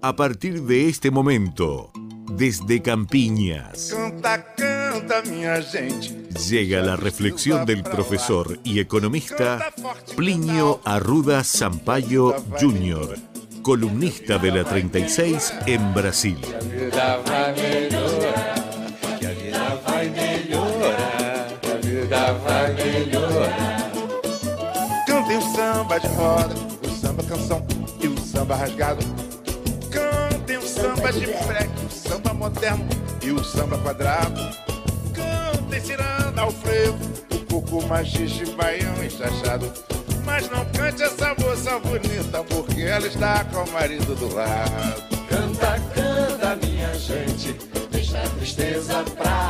A partir de este momento, desde Campiñas, Canta, canta, minha gente. llega la reflexión del profesor y economista Plinio Arruda Sampaio Jr., columnista de la 36 en Brasil. Cantem o samba de roda, o samba canção e o samba rasgado. Samba de freque, o samba moderno e o samba quadrado. Cantem ciranda ao frevo, o coco machixe, baião e chachado. Mas não cante essa moça bonita, porque ela está com o marido do lado. Canta, canta, minha gente, deixa a tristeza pra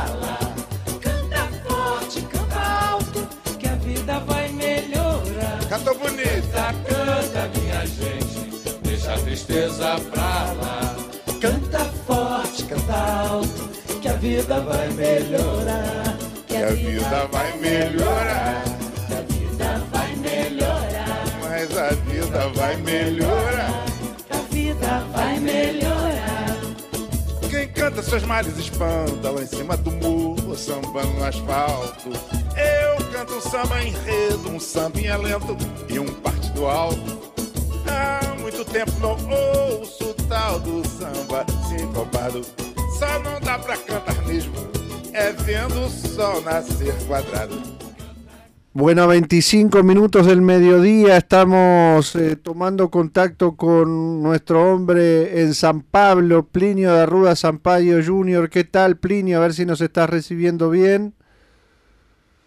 vida vai melhorar. Que a vida vai melhorar. Que a vida vai melhorar. Mas a vida vai melhorar. Que a vida vai melhorar. Quem canta seus males espanta lá em cima do muro, samba no asfalto. Eu canto um samba enredo, um sambinha lento e um partido alto. Há muito tempo não ouço tal do samba sincopado. Só não dá pra cantar mesmo, é vendo o sol nascer quadrado. Bueno, a 25 minutos del mediodía estamos eh, tomando contacto con nuestro hombre en San Pablo, Plinio de Arruda Sampaio Jr. ¿Qué tal, Plinio? A ver si nos estás recibiendo bien.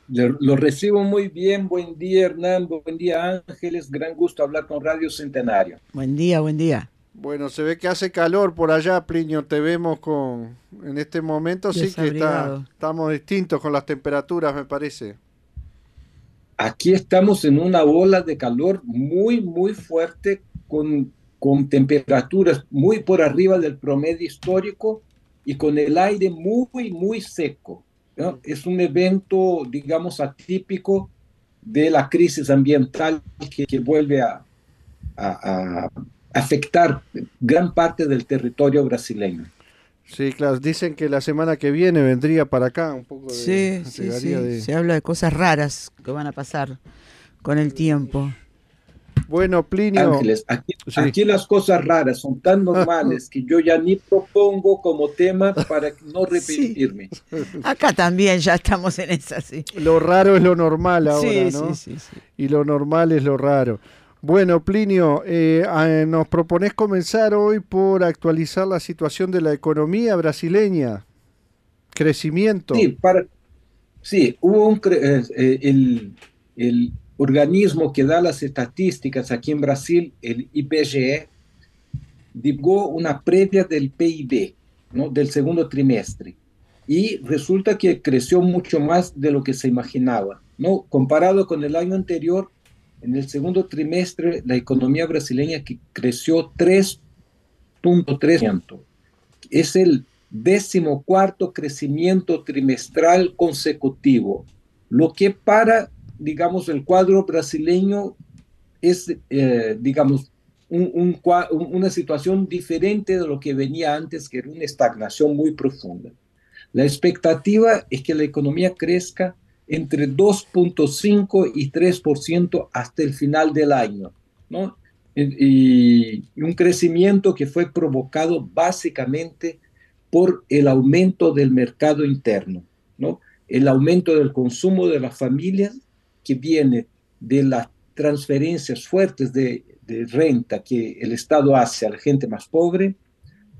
Lo recibo muy bien. Buen día, Hernando. Buen día, Ángeles. Gran gusto hablar con Radio Centenario. Buen día, buen día. Bueno, se ve que hace calor por allá, Plinio. Te vemos con. En este momento sí que está, estamos distintos con las temperaturas, me parece. Aquí estamos en una ola de calor muy, muy fuerte, con, con temperaturas muy por arriba del promedio histórico y con el aire muy, muy seco. ¿no? Es un evento, digamos, atípico de la crisis ambiental que, que vuelve a, a- a afectar gran parte del territorio brasileño. Sí, claro. Dicen que la semana que viene vendría para acá un poco de. Sí, sí, sí. de- Se habla de cosas raras que van a pasar con el tiempo. Bueno, Plinio. Ángeles, aquí, Sí. aquí las cosas raras son tan normales que yo ya ni propongo como tema para no repetirme. Acá también ya estamos en esa, sí. Lo raro es lo normal ahora, sí, ¿no? sí, sí, sí. Y lo normal es lo raro. Bueno, Plinio, eh, ah, nos proponés comenzar hoy por actualizar la situación de la economía brasileña. Crecimiento. Sí, para, hubo un, eh, eh, el, organismo que da las estadísticas aquí en Brasil, el IBGE, divulgó una previa del PIB, del segundo trimestre. Y resulta que creció mucho más de lo que se imaginaba. ¿no? Comparado con el año anterior, en el segundo trimestre la economía brasileña que creció 3.3%. Es el decimocuarto crecimiento trimestral consecutivo, lo que para, digamos, el cuadro brasileño es, eh, digamos, un- un una situación diferente de lo que venía antes, que era una estagnación muy profunda. La expectativa es que la economía crezca entre 2.5 y 3% hasta el final del año, ¿no? Y, y un crecimiento que fue provocado básicamente por el aumento del mercado interno, ¿no? El aumento del consumo de las familias que viene de las transferencias fuertes de, de renta que el Estado hace a la gente más pobre,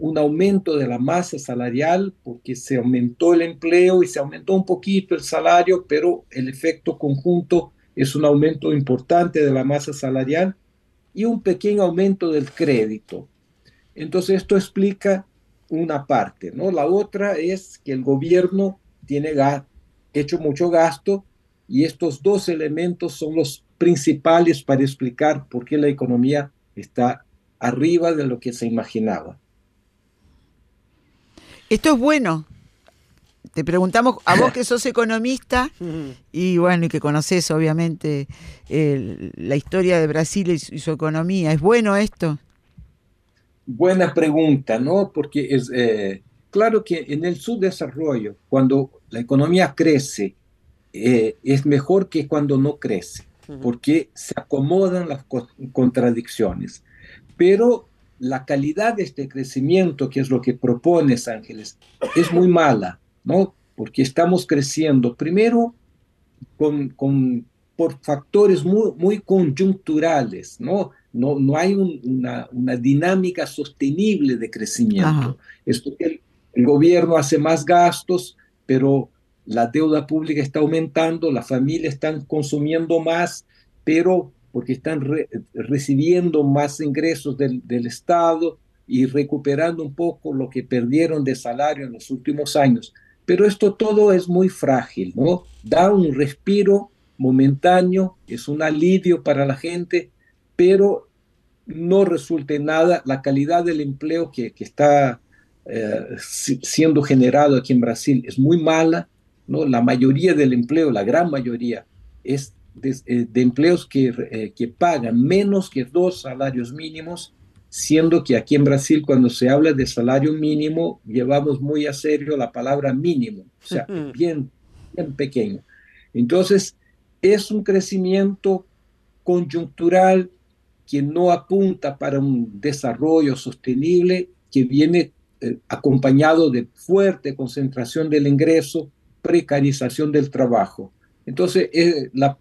un aumento de la masa salarial porque se aumentó el empleo y se aumentó un poquito el salario, pero el efecto conjunto es un aumento importante de la masa salarial y un pequeño aumento del crédito. Entonces esto explica una parte, ¿no? La otra es que el gobierno tiene hecho mucho gasto y estos dos elementos son los principales para explicar por qué la economía está arriba de lo que se imaginaba. Esto es bueno. Te preguntamos a vos que sos economista y bueno, y que conoces obviamente el- la historia de Brasil y su, y su economía. ¿Es bueno esto? buena pregunta, ¿no? Porque es eh, claro que en el subdesarrollo, cuando la economía crece, eh, es mejor que cuando no crece, porque se acomodan las contradicciones. Pero la calidad de este crecimiento, que es lo que propones, Ángeles, es muy mala, ¿no? Porque estamos creciendo primero con, con por factores muy, muy conjunturales, ¿no? No, no hay una, una, dinámica sostenible de crecimiento. Esto, el, el, gobierno hace más gastos, pero la deuda pública está aumentando, las familias están consumiendo más, pero porque están recibiendo más ingresos del, del Estado y recuperando un poco lo que perdieron de salario en los últimos años. Pero esto todo es muy frágil, ¿no? Da un respiro momentáneo, es un alivio para la gente, pero no resulta en nada la calidad del empleo que, que está eh, siendo generado aquí en Brasil es muy mala, ¿no? La mayoría del empleo, la gran mayoría, es de, eh, empleos que, eh, que pagan menos que dos salarios mínimos, siendo que aquí en Brasil cuando se habla de salario mínimo llevamos muy a serio la palabra mínimo, o sea, bien, bien pequeño. Entonces, es un crecimiento conjuntural que no apunta para un desarrollo sostenible, que viene eh, acompañado de fuerte concentración del ingreso, precarización del trabajo. Entonces, eh, la,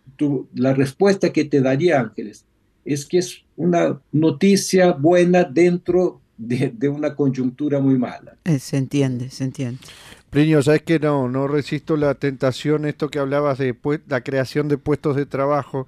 la respuesta que te daría Ángeles es que es una noticia buena dentro de, de una coyuntura muy mala. Eh, se entiende, se entiende. Plinio, sabes que no, no resisto la tentación, esto que hablabas de la creación de puestos de trabajo,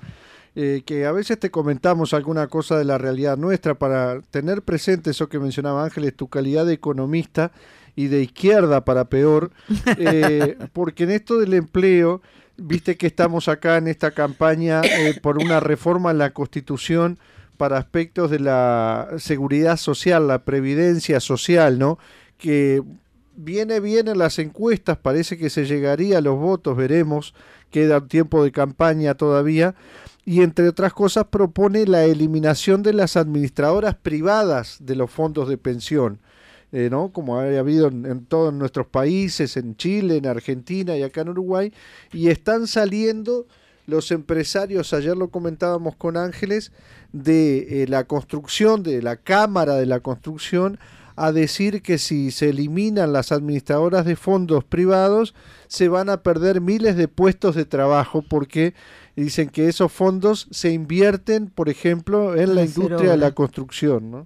eh, que a veces te comentamos alguna cosa de la realidad nuestra para tener presente eso que mencionaba Ángeles, tu calidad de economista y de izquierda para peor, eh, porque en esto del empleo, viste que estamos acá en esta campaña eh, por una reforma en la Constitución para aspectos de la seguridad social, la previdencia social, ¿no? Que viene bien en las encuestas, parece que se llegaría a los votos, veremos, queda tiempo de campaña todavía, y entre otras cosas propone la eliminación de las administradoras privadas de los fondos de pensión, eh, ¿no? como ha habido en, todos nuestros países, en Chile, en Argentina y acá en Uruguay, y están saliendo los empresarios, ayer lo comentábamos con Ángeles, de eh, la construcción, de la Cámara de la Construcción, a decir que si se eliminan las administradoras de fondos privados, se van a perder miles de puestos de trabajo porque dicen que esos fondos se invierten, por ejemplo, en la industria de la construcción, ¿no?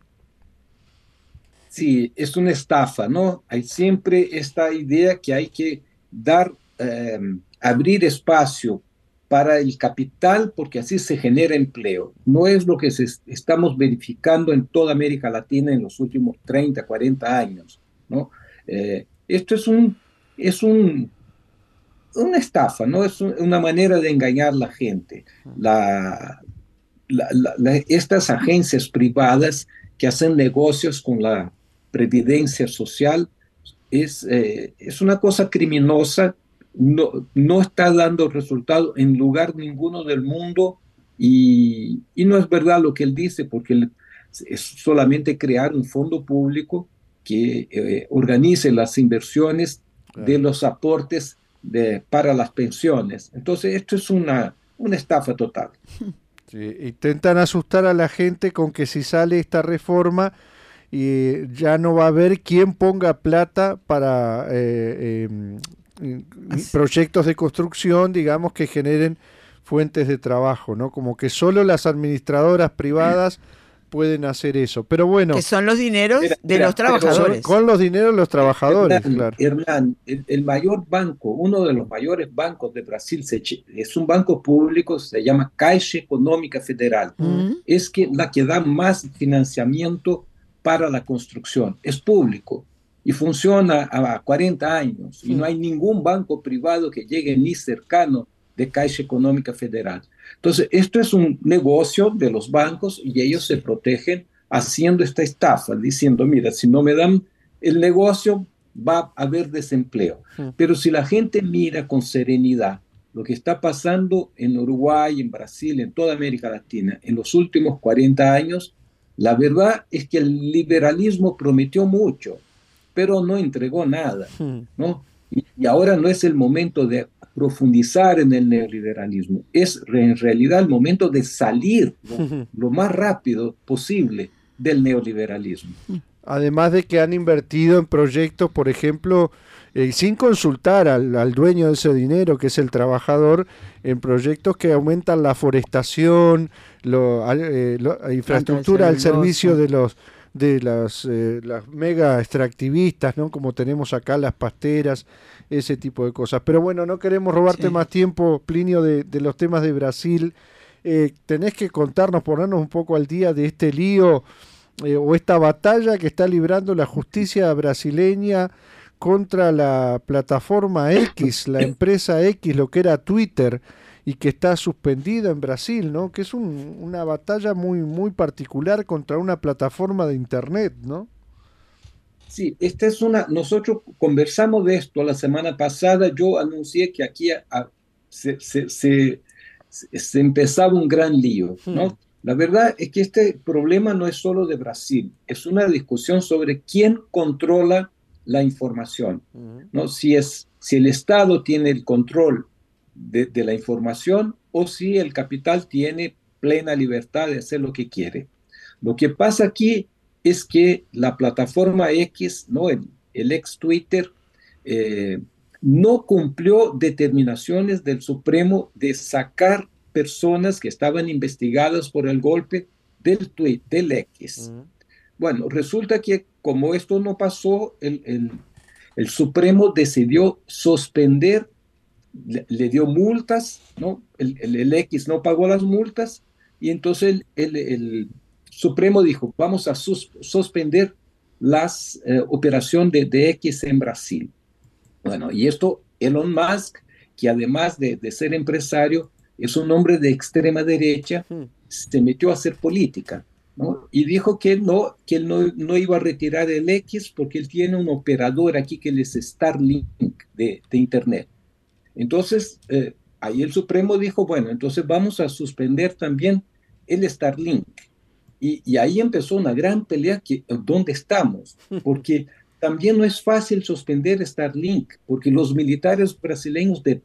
Sí, es una estafa, ¿no? Hay siempre esta idea que hay que dar, eh, abrir espacio para el capital porque así se genera empleo. No es lo que se estamos verificando en toda América Latina en los últimos 30, 40 años. ¿no? Eh, esto es, un, es un, una estafa, ¿no? es una manera de engañar a la gente. La, estas agencias privadas que hacen negocios con la previdencia social es, eh, es una cosa criminosa no, no está dando resultado en lugar ninguno del mundo y, no es verdad lo que él dice, porque es solamente crear un fondo público que eh, organice las inversiones de los aportes de, para las pensiones. Entonces, esto es una, una estafa total. intentan asustar a la gente con que si sale esta reforma y ya no va a haber quien ponga plata para eh, em, proyectos de construcción, digamos, que generen fuentes de trabajo, ¿no? Como que solo las administradoras privadas pueden hacer eso. Pero bueno. Que son los dineros de los trabajadores. Con los dineros de los trabajadores, Hernán, claro. el, mayor banco, uno de los mayores bancos de Brasil, es un banco público, se llama Caixa Económica Federal. Es que la que da más financiamiento para la construcción. Es público y funciona a 40 años y no hay ningún banco privado que llegue ni cercano de Caixa Económica Federal. Entonces, esto es un negocio de los bancos y ellos se protegen haciendo esta estafa, diciendo, mira, si no me dan el negocio, va a haber desempleo. Pero si la gente mira con serenidad lo que está pasando en Uruguay, en Brasil, en toda América Latina en los últimos 40 años, La verdad es que el liberalismo prometió mucho, pero no entregó nada, hmm. ¿no? Y, ahora no es el momento de profundizar en el neoliberalismo, es en realidad el momento de salir lo más rápido posible del neoliberalismo. Además de que han invertido en proyectos, por ejemplo, eh, sin consultar al, dueño de ese dinero, que es el trabajador, en proyectos que aumentan la forestación, eh, la infraestructura al servicio de los de las, eh, las mega extractivistas, ¿no? Como tenemos acá las pasteras, ese tipo de cosas. Pero bueno, no queremos robarte más tiempo, Plinio, de, de, los temas de Brasil. tenés que contarnos, ponernos un poco al día de este lío o esta batalla que está librando la justicia brasileña contra la plataforma X, la empresa X, lo que era Twitter, y que está suspendida en Brasil, ¿no? Que es una batalla muy, muy particular contra una plataforma de Internet, ¿no? Sí, esta es una, nosotros conversamos de esto la semana pasada, yo anuncié que aquí se, se, empezaba un gran lío, ¿no? Hmm. La verdad es que este problema no es solo de Brasil, es una discusión sobre quién controla la información. ¿no? Si, es, si el Estado tiene el control de, la información o si el capital tiene plena libertad de hacer lo que quiere. Lo que pasa aquí es que la plataforma X, ¿no? el, ex Twitter, eh, no cumplió determinaciones del Supremo de sacar personas que estaban investigadas por el golpe del tweet, del X. Bueno, resulta que como esto no pasó, el, Supremo decidió suspender, le, dio multas, ¿no? El, X no pagó las multas y entonces el, Supremo dijo, vamos a suspender las eh, operación de, de, X en Brasil. Bueno, y esto Elon Musk, que además de, de ser empresario, es un hombre de extrema derecha, hmm. se metió a hacer política. Y dijo que, no, que él no, iba a retirar el X porque él tiene un operador aquí que es Starlink de, de Internet. Entonces, eh, ahí el Supremo dijo, bueno, entonces vamos a suspender también el Starlink. Y, y ahí empezó una gran pelea que, ¿dónde estamos? Porque también no es fácil suspender Starlink, porque los militares brasileños de,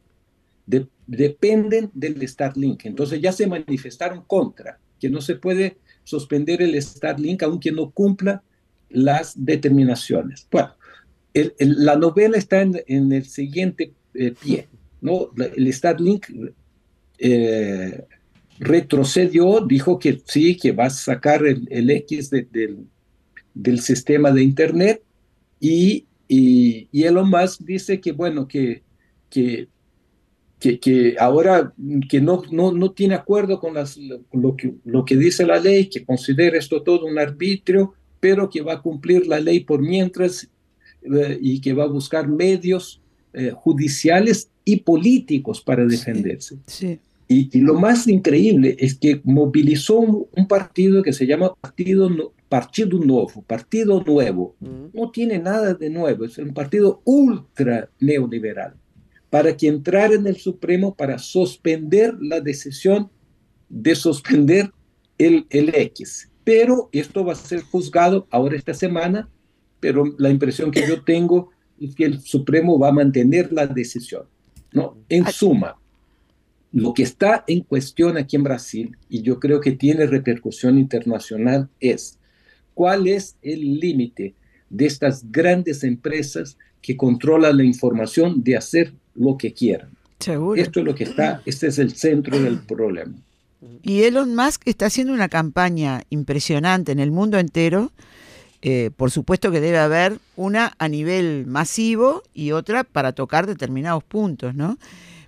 dependen del Starlink. Entonces ya se manifestaron contra, que no se puede suspender el Starlink aunque no cumpla las determinaciones. Bueno, la novela está en, el siguiente eh, pie, ¿no? El Starlink eh, retrocedió, dijo que sí, que va a sacar el, X del, sistema de Internet y, y, y, dice que, bueno, que, que que, ahora que no, no, no, tiene acuerdo con, lo, que, lo que dice la ley, que considera esto todo un arbitrio, pero que va a cumplir la ley por mientras eh, y que va a buscar medios eh, judiciales y políticos para defenderse. Sí, Y, lo más increíble es que movilizó un, partido que se llama Partido, partido Nuevo, Partido Nuevo. No tiene nada de nuevo, es un partido ultra neoliberal para que entrara en el Supremo para suspender la decisión de suspender el, el X. Pero esto va a ser juzgado ahora esta semana, pero la impresión que yo tengo es que el Supremo va a mantener la decisión. ¿No? En suma, lo que está en cuestión aquí en Brasil, y yo creo que tiene repercusión internacional, es cuál es el límite de estas grandes empresas que controlan la información de hacer lo que quieran. Seguro. Esto es lo que está, este es el centro del problema. Y Elon Musk está haciendo una campaña impresionante en el mundo entero. Eh, por supuesto que debe haber una a nivel masivo y otra para tocar determinados puntos, ¿no?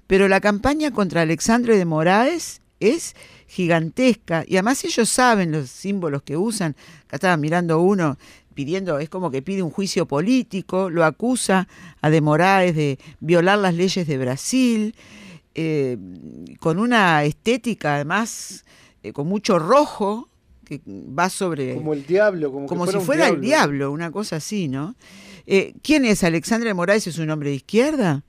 Pero la campaña contra Alexandre de Moraes es gigantesca y además ellos saben los símbolos que usan. Acá estaba mirando uno, pidiendo, es como que pide un juicio político, lo acusa a De Moraes de violar las leyes de Brasil, eh, con una estética además eh, con mucho rojo, que va sobre... Como el diablo, como, como si fuera el diablo, una cosa así, ¿no? Eh, ¿Quién es Alexandre de Moraes? ¿Es un hombre de izquierda?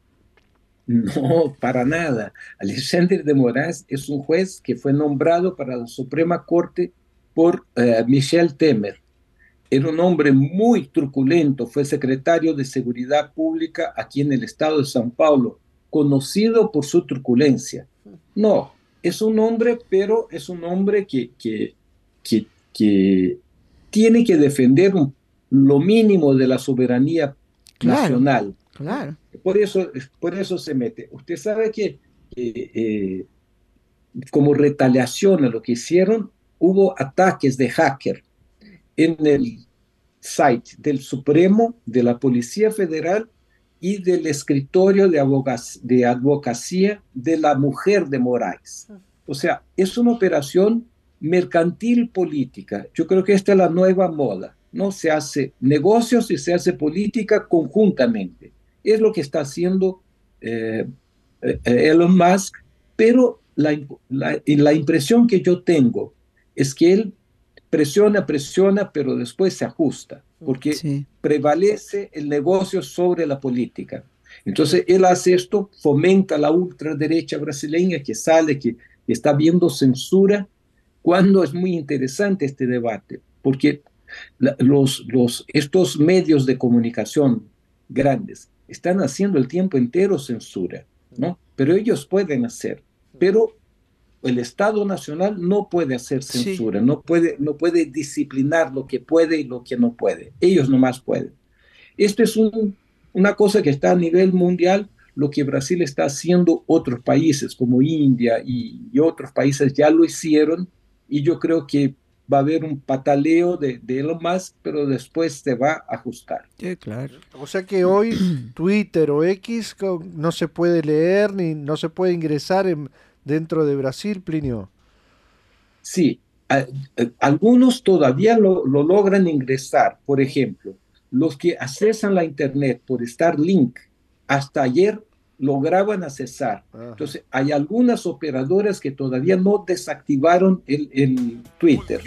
No, para nada. Alexandre de Moraes es un juez que fue nombrado para la Suprema Corte por eh, Michel Temer. Era un hombre muy truculento, fue secretario de Seguridad Pública aquí en el estado de San Paulo, conocido por su truculencia. No, es un hombre, pero es un hombre que, que, que, que tiene que defender lo mínimo de la soberanía nacional. Claro. Por eso, por eso se mete. Usted sabe que eh, como retaliación a lo que hicieron, hubo ataques de hacker en el site del Supremo, de la Policía Federal y del escritorio de, de advocacía de la mujer de Moraes. O sea, es una operación mercantil política. Yo creo que esta es la nueva moda. No se hace negocios y se hace política conjuntamente. Es lo que está haciendo eh, eh, Elon Musk, pero la, la, impresión que yo tengo es que él presiona, presiona, pero después se ajusta, porque prevalece el negocio sobre la política. Entonces él hace esto, fomenta la ultraderecha brasileña que sale, que está viendo censura, cuando es muy interesante este debate, porque los, los, estos medios de comunicación grandes están haciendo el tiempo entero censura, ¿no? Pero ellos pueden hacer, pero el Estado Nacional no puede hacer censura, no, puede, no puede disciplinar lo que puede y lo que no puede. Ellos nomás pueden. Esto es un, una cosa que está a nivel mundial, lo que Brasil está haciendo, otros países como India y, y otros países ya lo hicieron, y yo creo que va a haber un pataleo de, de Elon Musk, pero después se va a ajustar. Sí, claro. O sea que hoy Twitter o X no se puede leer ni no se puede ingresar en, dentro de Brasil, Plinio. Sí, algunos todavía lo, lo, logran ingresar. Por ejemplo, los que accesan la Internet por Starlink, hasta ayer lograban accesar. Entonces, hay algunas operadoras que todavía no desactivaron el, Twitter.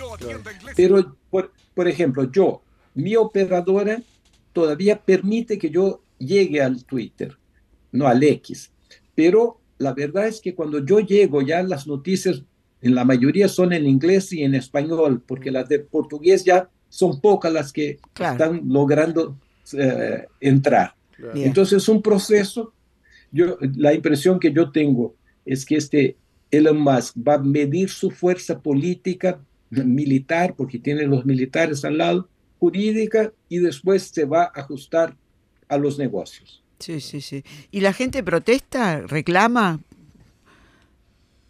Pero, por, por, ejemplo, yo, mi operadora todavía permite que yo llegue al Twitter, no al X. Pero la verdad es que cuando yo llego, ya las noticias en la mayoría son en inglés y en español, porque las de portugués ya son pocas las que están logrando eh, entrar. Entonces es un proceso yo, la impresión que yo tengo es que este Elon Musk va a medir su fuerza política, militar, porque tiene los militares al lado, jurídica, y después se va a ajustar a los negocios. Sí, sí, sí. ¿Y la gente protesta, reclama?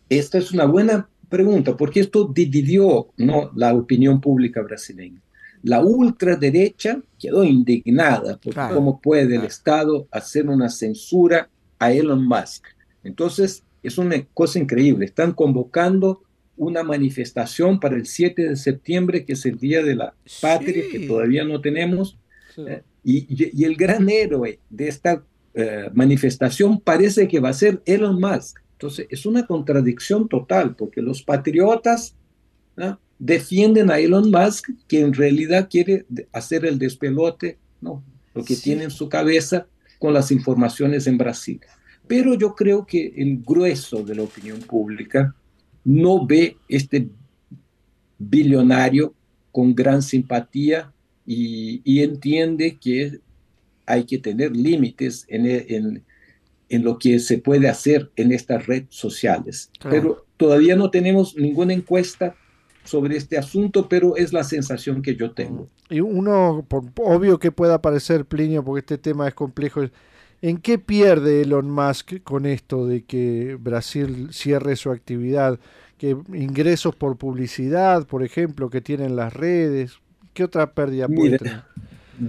Esta es una buena pregunta, porque esto dividió ¿no? la opinión pública brasileña. La ultraderecha quedó indignada por cómo puede el Estado hacer una censura a Elon Musk. Entonces, es una cosa increíble. Están convocando una manifestación para el 7 de septiembre, que es el Día de la Patria, que todavía no tenemos. Eh, y, el gran héroe de esta eh, manifestación parece que va a ser Elon Musk. Entonces, es una contradicción total, porque los patriotas defienden a Elon Musk, que en realidad quiere hacer el despelote, ¿no? lo que tiene en su cabeza con las informaciones en Brasil. Pero yo creo que el grueso de la opinión pública no ve este billonario con gran simpatía y, entiende que hay que tener límites en, en, lo que se puede hacer en estas redes sociales. Pero todavía no tenemos ninguna encuesta sobre este asunto, pero es la sensación que yo tengo. Y uno, por, obvio que pueda parecer Plinio, porque este tema es complejo, ¿en qué pierde Elon Musk con esto de que Brasil cierre su actividad? que ingresos por publicidad, por ejemplo, que tienen las redes, ¿qué otra pérdida puede tener?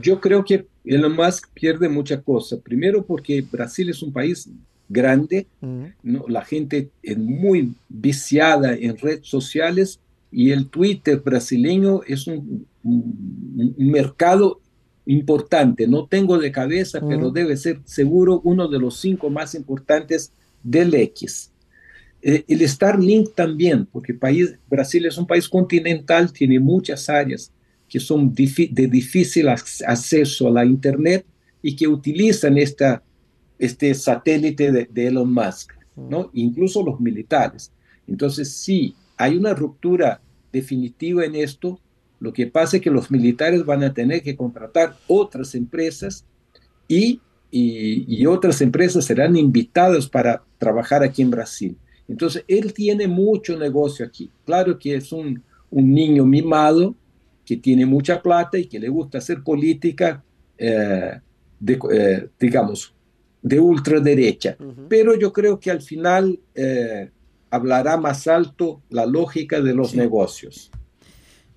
Yo creo que Elon Musk pierde muchas cosas. Primero porque Brasil es un país grande, ¿no? la gente es muy viciada en redes sociales y el Twitter brasileño es un, mercado importante. No tengo de cabeza, pero debe ser seguro uno de los cinco más importantes del X. Eh, el Starlink también, porque país, Brasil es un país continental, tiene muchas áreas que son de difícil acceso a la Internet y que utilizan esta, este satélite de, de Elon Musk, ¿no? incluso los militares. Entonces, sí, hay una ruptura definitiva en esto. Lo que pasa es que los militares van a tener que contratar otras empresas y, y, otras empresas serán invitadas para trabajar aquí en Brasil. Entonces, él tiene mucho negocio aquí. Claro que es un, un niño mimado que tiene mucha plata y que le gusta hacer política, eh, de, eh, digamos, de ultraderecha. Pero yo creo que al final eh, hablará más alto la lógica de los negocios.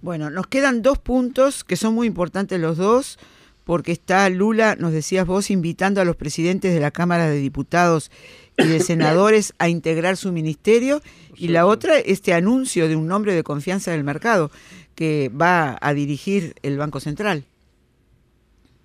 Bueno, nos quedan dos puntos que son muy importantes los dos, porque está Lula, nos decías vos, invitando a los presidentes de la Cámara de Diputados y de senadores a integrar su ministerio, y la otra, este anuncio de un nombre de confianza del mercado que va a dirigir el Banco Central.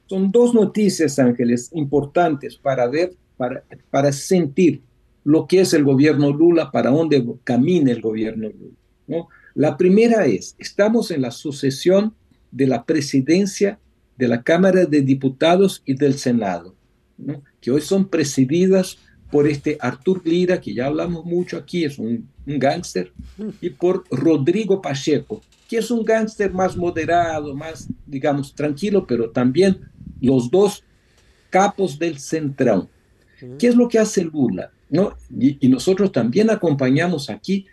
Son dos noticias, Ángeles, importantes para ver, para, para sentir lo que es el gobierno Lula, para dónde camina el gobierno Lula. ¿no? La primera es, estamos en la sucesión de la presidencia de la Cámara de Diputados y del Senado, ¿no? que hoy son presididas por este Artur Lira, que ya hablamos mucho aquí, es un, un gángster, y por Rodrigo Pacheco, que es un gángster más moderado, más, digamos, tranquilo, pero también los dos capos del centrón. ¿Qué es lo que hace Lula? ¿No? Y, nosotros también acompañamos aquí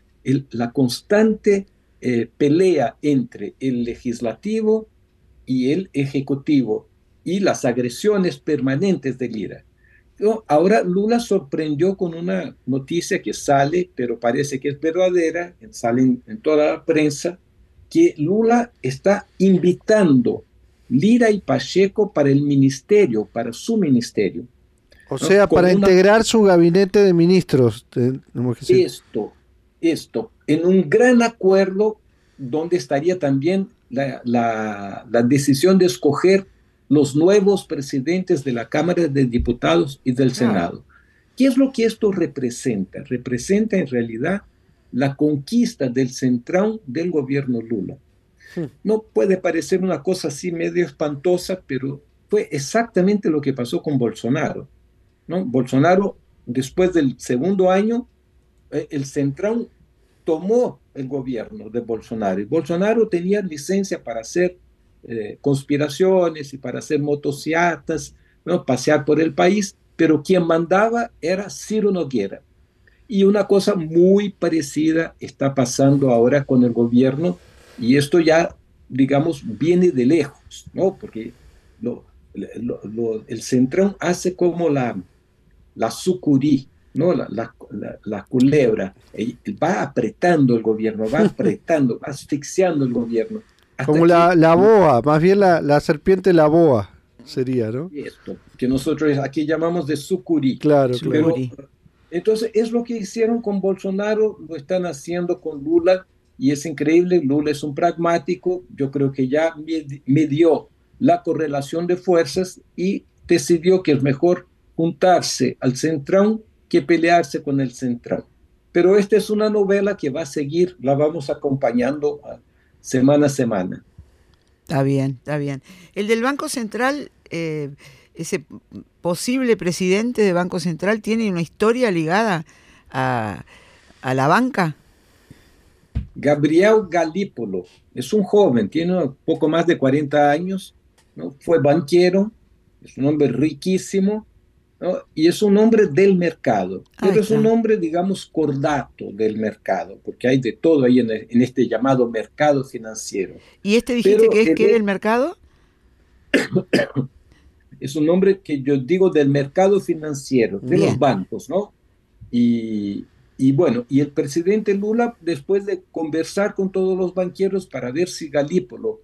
la constante eh, pelea entre el legislativo y el ejecutivo y las agresiones permanentes de Lira. Ahora Lula sorprendió con una noticia que sale, pero parece que es verdadera, sale en toda la prensa, que Lula está invitando Lira y Pacheco para el ministerio, para su ministerio. O sea, para integrar su gabinete de ministros. Esto, esto, en un gran acuerdo donde estaría también la, la, decisión de escoger los nuevos presidentes de la Cámara de Diputados y del Senado. ¿Qué es lo que esto representa? Representa en realidad la conquista del central del gobierno Lula. Hmm. No puede parecer una cosa así medio espantosa, pero fue exactamente lo que pasó con Bolsonaro. ¿No? Bolsonaro, después del segundo año, eh, el central tomó el gobierno de Bolsonaro. Bolsonaro tenía licencia para hacer eh, conspiraciones y para hacer motocicletas, ¿no? pasear por el país, pero quien mandaba era Ciro Noguera. Y una cosa muy parecida está pasando ahora con el gobierno, y esto ya, digamos, viene de lejos, ¿no? Porque lo, el centrón hace como la, la sucurí, ¿no? La, la, la, culebra, va apretando el gobierno, va apretando, va asfixiando el gobierno. Como la, la boa, más bien la, la serpiente la boa sería, ¿no? Esto, que nosotros aquí llamamos de sucurí. Claro, claro. Entonces, es lo que hicieron con Bolsonaro, lo están haciendo con Lula, y es increíble, Lula es un pragmático, yo creo que ya midió la correlación de fuerzas y decidió que es mejor juntarse al centrón que pelearse con el centrón. Pero esta es una novela que va a seguir, la vamos acompañando semana a semana. Está bien, está bien. El del Banco Central, eh, ese posible presidente de Banco Central tiene una historia ligada a, la banca? Gabriel Galípolo es un joven, tiene poco más de 40 años, ¿no? fue banquero, es un hombre riquísimo y es un hombre del mercado, pero es un hombre, digamos, cordato del mercado, porque hay de todo ahí en, este llamado mercado financiero. ¿Y este dijiste que es que era el mercado? es un nombre que yo digo del mercado financiero, de los bancos, ¿no? Y, y, bueno, y el presidente Lula, después de conversar con todos los banqueros para ver si Galípolo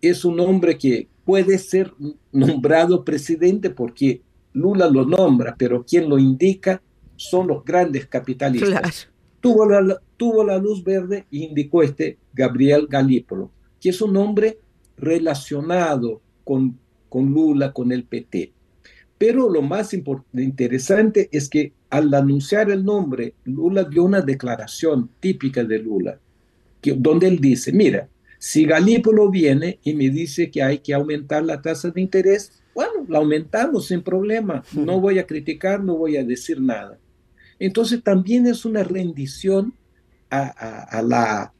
es un hombre que puede ser nombrado presidente, porque Lula lo nombra, pero quien lo indica son los grandes capitalistas. Tuvo, la, tuvo la luz verde e indicó este Gabriel Galípolo, que es un hombre relacionado con con Lula, con el PT. Pero lo más interesante es que al anunciar el nombre, Lula dio una declaración típica de Lula, que, donde él dice, mira, si Galípolo viene y me dice que hay que aumentar la tasa de interés, bueno, la aumentamos sin problema, no voy a criticar, no voy a decir nada. Entonces también es una rendición a, la,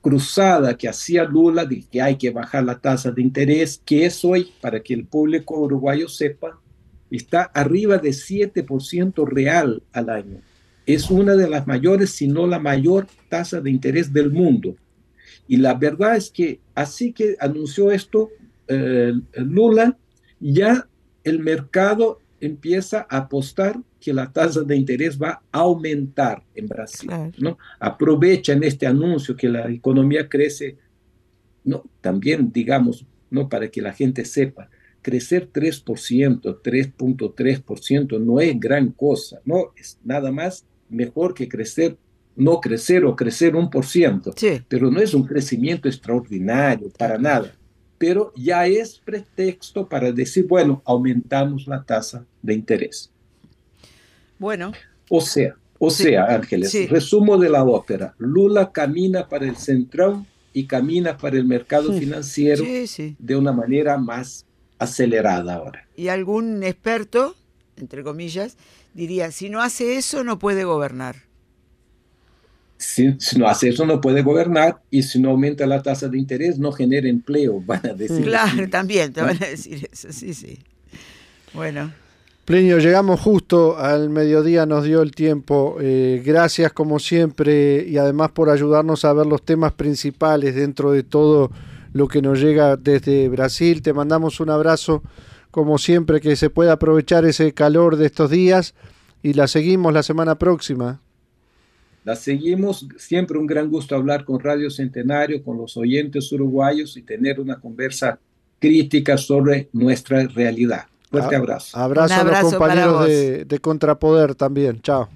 cruzada que hacía Lula de que hay que bajar la tasa de interés, que es hoy, para que el público uruguayo sepa, está arriba de 7% real al año. Es una de las mayores, si no la mayor tasa de interés del mundo. Y la verdad es que así que anunció esto eh, Lula, ya el mercado empieza a apostar que la tasa de interés va a aumentar en Brasil. ¿no? Aprovechan este anuncio que la economía crece, no, también digamos, no para que la gente sepa, crecer 3%, 3.3% no es gran cosa, no es nada más mejor que crecer, no crecer o crecer un por ciento, pero no es un crecimiento extraordinario para nada pero ya es pretexto para decir, bueno, aumentamos la tasa de interés. Bueno. O sea, o sea, Ángeles, resumo de la ópera. Lula camina para el centrón y camina para el mercado financiero de una manera más acelerada ahora. Y algún experto, entre comillas, diría, si no hace eso, no puede gobernar si, no hace eso no puede gobernar y si no aumenta la tasa de interés no genera empleo, van a decir. Claro, también te van a decir eso, sí, sí. Bueno. Plinio, llegamos justo al mediodía, nos dio el tiempo. Eh, gracias como siempre y además por ayudarnos a ver los temas principales dentro de todo lo que nos llega desde Brasil. Te mandamos un abrazo como siempre, que se pueda aprovechar ese calor de estos días y la seguimos la semana próxima. La seguimos. Siempre un gran gusto hablar con Radio Centenario, con los oyentes uruguayos y tener una conversa crítica sobre nuestra realidad. Fuerte abrazo. Abrazo, a los compañeros de, de Contrapoder también. Chao.